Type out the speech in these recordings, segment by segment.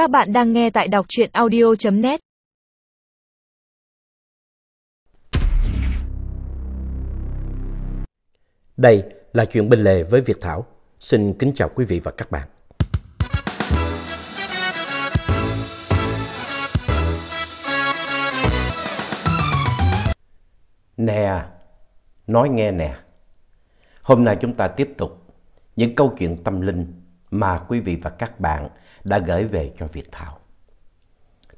Các bạn đang nghe tại đọc truyện audio.net Đây là chuyện bên lề với Việt Thảo. Xin kính chào quý vị và các bạn. Nè, nói nghe nè. Hôm nay chúng ta tiếp tục những câu chuyện tâm linh mà quý vị và các bạn đã gửi về cho Việt Thảo.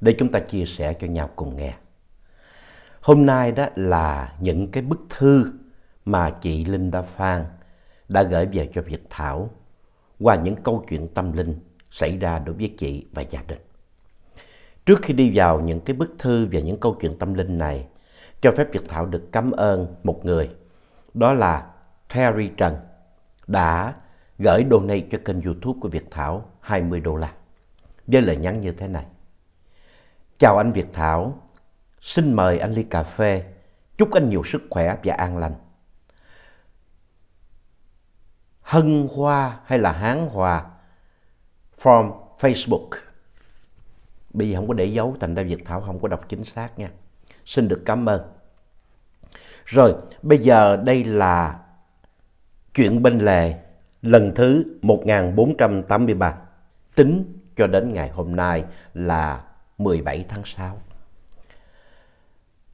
Để chúng ta chia sẻ cho nhau cùng nghe. Hôm nay đó là những cái bức thư mà chị Linda Phan đã gửi về cho Việt Thảo qua những câu chuyện tâm linh xảy ra đối với chị và gia đình. Trước khi đi vào những cái bức thư và những câu chuyện tâm linh này, cho phép Việt Thảo được cảm ơn một người, đó là Terry Trần, đã gửi donate cho kênh youtube của Việt Thảo 20 đô la, với lời nhắn như thế này. Chào anh Việt Thảo, xin mời anh ly cà phê, chúc anh nhiều sức khỏe và an lành. Hân Hoa hay là Hán Hòa from Facebook. Bây giờ không có để dấu, thành ra Việt Thảo không có đọc chính xác nha. Xin được cảm ơn. Rồi, bây giờ đây là chuyện bên lề lần thứ 1483. Tính cho đến ngày hôm nay là 17 tháng 6.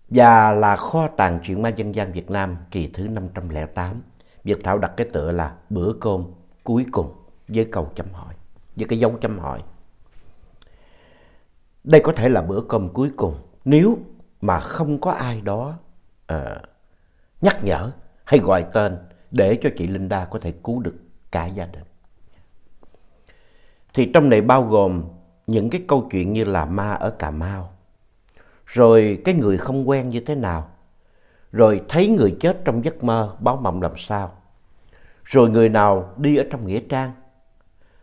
Và là kho tàng truyện ma dân gian Việt Nam kỳ thứ 508. Việt Thảo đặt cái tựa là bữa cơm cuối cùng với câu chấm hỏi, với cái dấu chấm hỏi. Đây có thể là bữa cơm cuối cùng nếu mà không có ai đó uh, nhắc nhở hay gọi tên để cho chị Linda có thể cứu được cả gia đình. Thì trong này bao gồm những cái câu chuyện như là ma ở Cà Mau, rồi cái người không quen như thế nào, rồi thấy người chết trong giấc mơ báo mộng làm sao, rồi người nào đi ở trong Nghĩa Trang.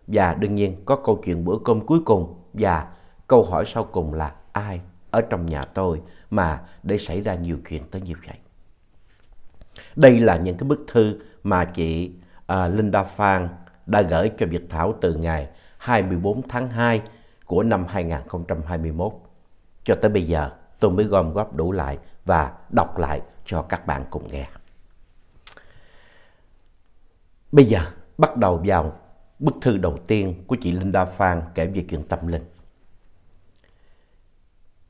Và đương nhiên có câu chuyện bữa cơm cuối cùng và câu hỏi sau cùng là ai ở trong nhà tôi mà để xảy ra nhiều chuyện tới như vậy. Đây là những cái bức thư mà chị à, Linda Phan đã gửi cho Việt Thảo từ ngày 24 tháng 2 của năm 2021. Cho tới bây giờ tôi mới gom góp đủ lại và đọc lại cho các bạn cùng nghe. Bây giờ bắt đầu vào bức thư đầu tiên của chị Linda Phan kể về chuyện tâm linh.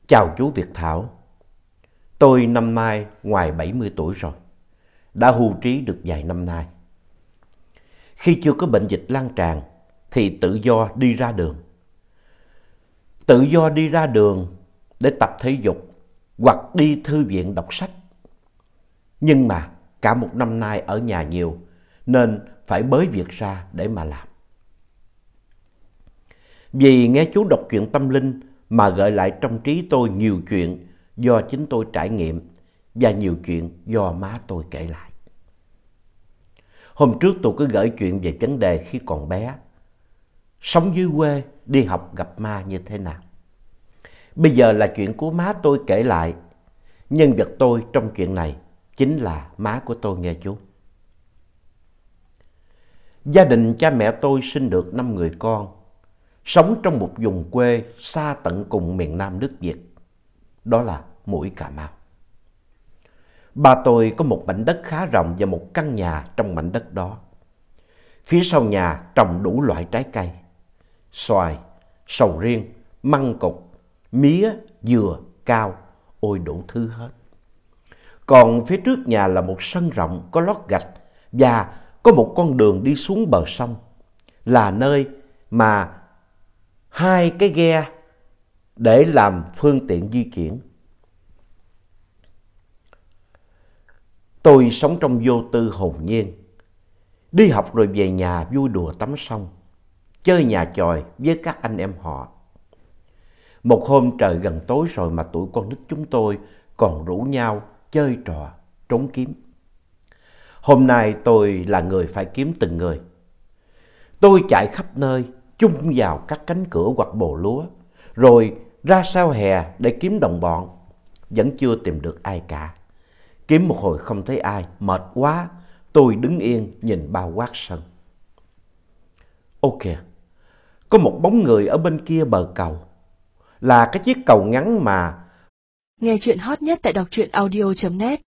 Chào chú Việt Thảo, tôi năm nay ngoài 70 tuổi rồi, đã hưu trí được vài năm nay. Khi chưa có bệnh dịch lan tràn, thì tự do đi ra đường. Tự do đi ra đường để tập thể dục hoặc đi thư viện đọc sách. Nhưng mà cả một năm nay ở nhà nhiều, nên phải bới việc ra để mà làm. Vì nghe chú đọc chuyện tâm linh mà gợi lại trong trí tôi nhiều chuyện do chính tôi trải nghiệm và nhiều chuyện do má tôi kể lại. Hôm trước tôi cứ gửi chuyện về vấn đề khi còn bé. Sống dưới quê, đi học gặp ma như thế nào. Bây giờ là chuyện của má tôi kể lại. Nhân vật tôi trong chuyện này chính là má của tôi nghe chú. Gia đình cha mẹ tôi sinh được 5 người con, sống trong một vùng quê xa tận cùng miền Nam nước Việt. Đó là mũi Cà Mau. Ba tôi có một mảnh đất khá rộng và một căn nhà trong mảnh đất đó. Phía sau nhà trồng đủ loại trái cây, xoài, sầu riêng, măng cục, mía, dừa, cao, ôi đủ thứ hết. Còn phía trước nhà là một sân rộng có lót gạch và có một con đường đi xuống bờ sông, là nơi mà hai cái ghe để làm phương tiện di chuyển. Tôi sống trong vô tư hồn nhiên, đi học rồi về nhà vui đùa tắm sông, chơi nhà tròi với các anh em họ. Một hôm trời gần tối rồi mà tụi con nít chúng tôi còn rủ nhau chơi trò trốn kiếm. Hôm nay tôi là người phải kiếm từng người. Tôi chạy khắp nơi, chung vào các cánh cửa hoặc bồ lúa, rồi ra sau hè để kiếm đồng bọn. Vẫn chưa tìm được ai cả. Kiếm một hồi không thấy ai, mệt quá, tôi đứng yên nhìn bao quát sân. Ok, có một bóng người ở bên kia bờ cầu. Là cái chiếc cầu ngắn mà Nghe chuyện hot nhất tại đọc truyện audio.net